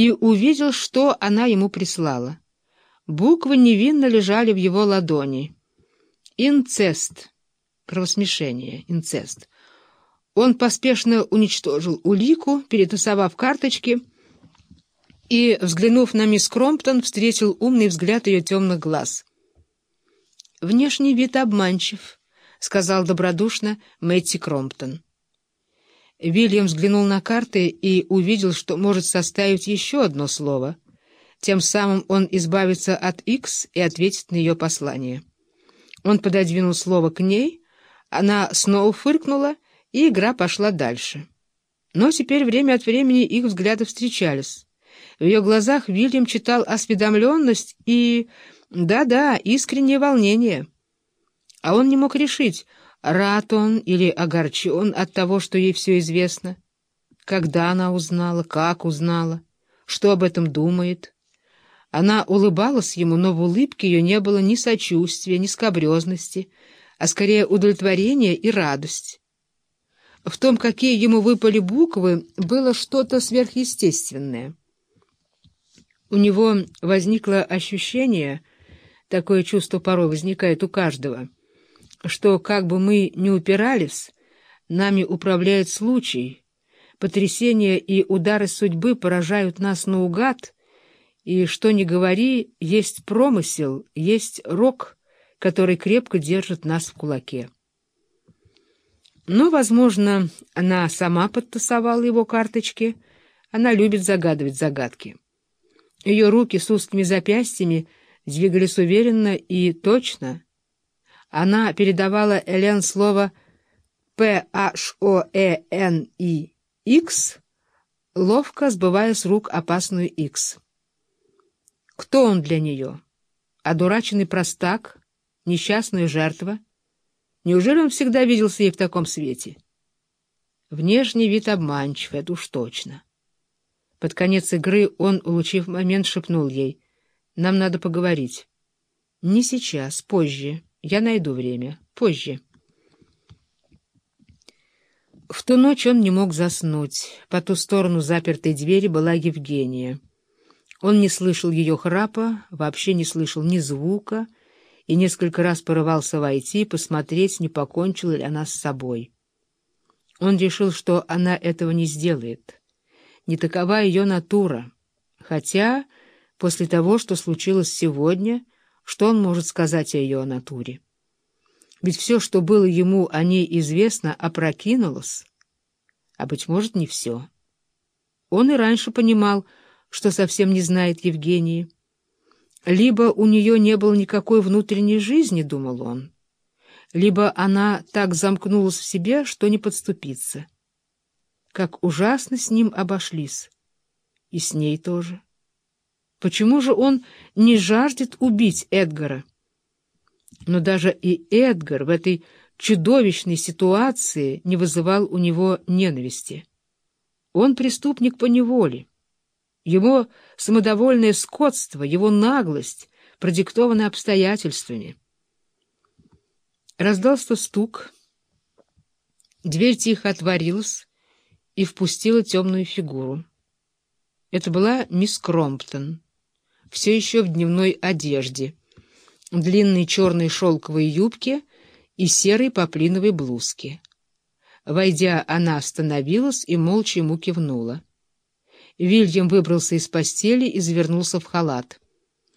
и увидел, что она ему прислала. Буквы невинно лежали в его ладони. «Инцест» — кровосмешение, инцест. Он поспешно уничтожил улику, перетасовав карточки, и, взглянув на мисс Кромптон, встретил умный взгляд ее темных глаз. «Внешний вид обманчив», — сказал добродушно Мэтти Кромптон. Вильям взглянул на карты и увидел, что может составить еще одно слово. Тем самым он избавится от X и ответит на ее послание. Он пододвинул слово к ней, она снова фыркнула, и игра пошла дальше. Но теперь время от времени их взгляды встречались. В ее глазах Вильям читал осведомленность и, да-да, искреннее волнение. А он не мог решить, Рад он или огорчен от того, что ей все известно? Когда она узнала, как узнала, что об этом думает? Она улыбалась ему, но в улыбке ее не было ни сочувствия, ни скобрезности, а скорее удовлетворение и радость. В том, какие ему выпали буквы, было что-то сверхъестественное. У него возникло ощущение, такое чувство порой возникает у каждого — что, как бы мы ни упирались, нами управляет случай, потрясения и удары судьбы поражают нас наугад, и, что ни говори, есть промысел, есть рок, который крепко держит нас в кулаке. Но, возможно, она сама подтасовала его карточки, она любит загадывать загадки. Ее руки с узкими запястьями двигались уверенно и точно — она передавала Элен слово «П-H-O-E-N-И-X», ловко сбывая с рук опасную «X». Кто он для нее? Одураченный простак? Несчастная жертва? Неужели он всегда виделся ей в таком свете? Внешний вид обманчив, это уж точно. Под конец игры он, улучив момент, шепнул ей. «Нам надо поговорить». «Не сейчас, позже». Я найду время. Позже. В ту ночь он не мог заснуть. По ту сторону запертой двери была Евгения. Он не слышал ее храпа, вообще не слышал ни звука, и несколько раз порывался войти, посмотреть, не покончила ли она с собой. Он решил, что она этого не сделает. Не такова ее натура. Хотя, после того, что случилось сегодня, что он может сказать о ее натуре? Ведь все, что было ему о ней известно, опрокинулось. А, быть может, не все. Он и раньше понимал, что совсем не знает Евгении. Либо у нее не было никакой внутренней жизни, думал он, либо она так замкнулась в себе, что не подступится. Как ужасно с ним обошлись. И с ней тоже. Почему же он не жаждет убить Эдгара? Но даже и Эдгар в этой чудовищной ситуации не вызывал у него ненависти. Он преступник по неволе. Его самодовольное скотство, его наглость продиктованы обстоятельствами. Раздался стук. Дверь тихо отворилась и впустила темную фигуру. Это была мисс Кромптон все еще в дневной одежде, длинной черной шелковой юбке и серой поплиновой блузке. Войдя, она остановилась и молча ему кивнула. Вильям выбрался из постели и завернулся в халат.